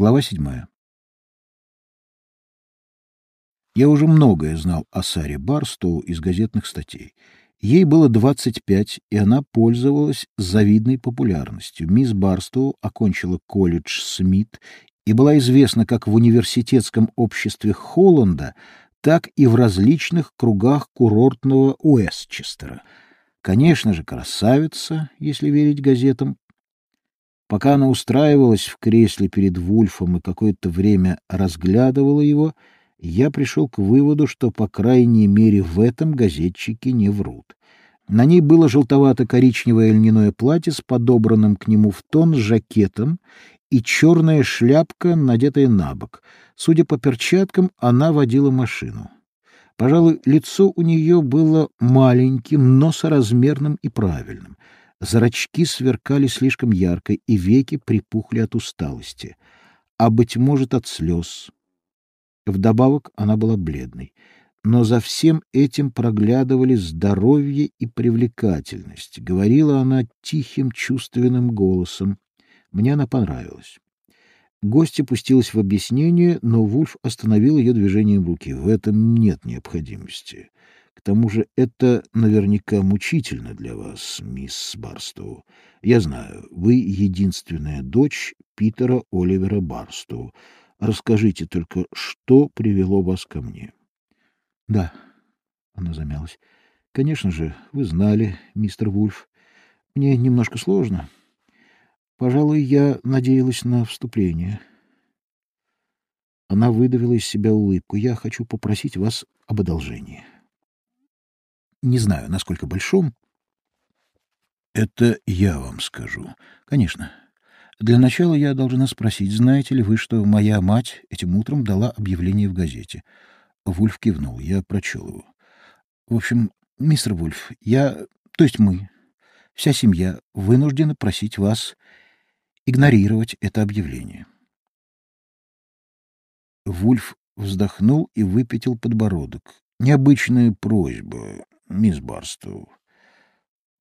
Глава седьмая. Я уже многое знал о Саре Барстоу из газетных статей. Ей было 25, и она пользовалась завидной популярностью. Мисс Барстоу окончила колледж Смит и была известна как в университетском обществе Холланда, так и в различных кругах курортного Уэстчестера. Конечно же, красавица, если верить газетам, Пока она устраивалась в кресле перед Вульфом и какое-то время разглядывала его, я пришел к выводу, что, по крайней мере, в этом газетчики не врут. На ней было желтовато-коричневое льняное платье с подобранным к нему в тон жакетом и черная шляпка, надетая на бок. Судя по перчаткам, она водила машину. Пожалуй, лицо у нее было маленьким, но соразмерным и правильным. Зрачки сверкали слишком ярко, и веки припухли от усталости, а, быть может, от слез. Вдобавок она была бледной. Но за всем этим проглядывали здоровье и привлекательность. Говорила она тихим, чувственным голосом. Мне она понравилась. Гостья пустилась в объяснение, но Вульф остановил ее движением руки. В этом нет необходимости. К тому же это наверняка мучительно для вас, мисс Барстоу. Я знаю, вы единственная дочь Питера Оливера Барстоу. Расскажите только, что привело вас ко мне? — Да, — она замялась. — Конечно же, вы знали, мистер Вульф. Мне немножко сложно. Пожалуй, я надеялась на вступление. Она выдавила из себя улыбку. Я хочу попросить вас об одолжении. — не знаю, насколько большом. Это я вам скажу. Конечно. Для начала я должна спросить, знаете ли вы, что моя мать этим утром дала объявление в газете? Вульф кивнул. Я прочел его. В общем, мистер Вульф, я, то есть мы, вся семья, вынуждены просить вас игнорировать это объявление. Вульф вздохнул и выпятил подбородок. Необычная просьба мисс Барстоу.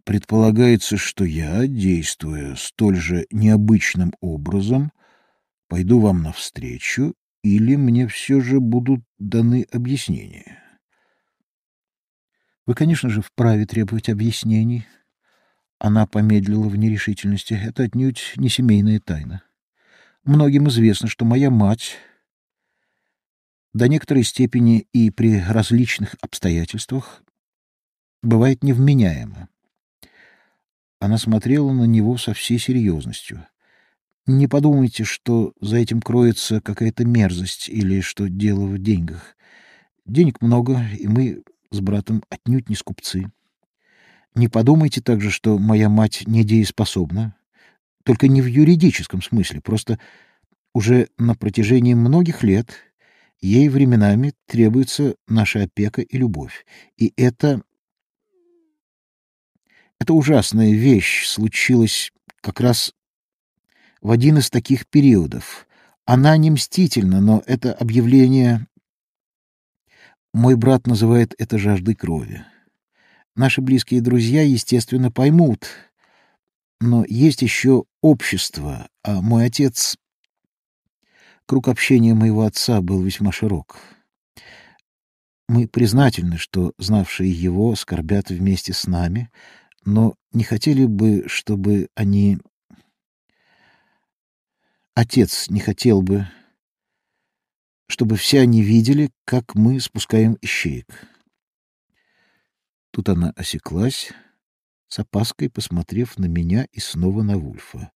Предполагается, что я, действуя столь же необычным образом, пойду вам навстречу, или мне все же будут даны объяснения. Вы, конечно же, вправе требовать объяснений. Она помедлила в нерешительности. Это отнюдь не семейная тайна. Многим известно, что моя мать до некоторой степени и при различных обстоятельствах бывает невменяема. Она смотрела на него со всей серьезностью. Не подумайте, что за этим кроется какая-то мерзость или что дело в деньгах. Денег много, и мы с братом отнюдь не скупцы. Не подумайте также, что моя мать недееспособна. Только не в юридическом смысле, просто уже на протяжении многих лет ей временами требуется наша опека и любовь. И это эта ужасная вещь случилась как раз в один из таких периодов. Она не мстительна, но это объявление... Мой брат называет это жаждой крови. Наши близкие друзья, естественно, поймут. Но есть еще общество, а мой отец... Круг общения моего отца был весьма широк. Мы признательны, что знавшие его скорбят вместе с нами, но не хотели бы, чтобы они... Отец не хотел бы, чтобы все они видели, как мы спускаем ищеек. Тут она осеклась, с опаской посмотрев на меня и снова на Вульфа.